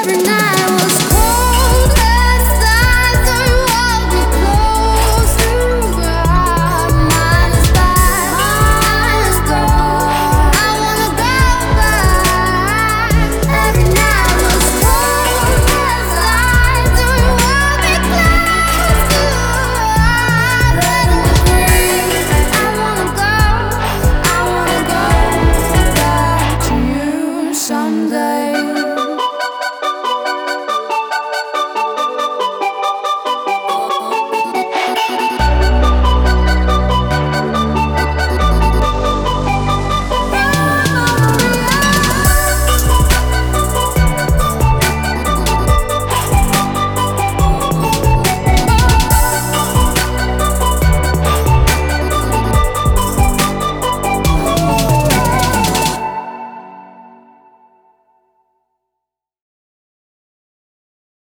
every night.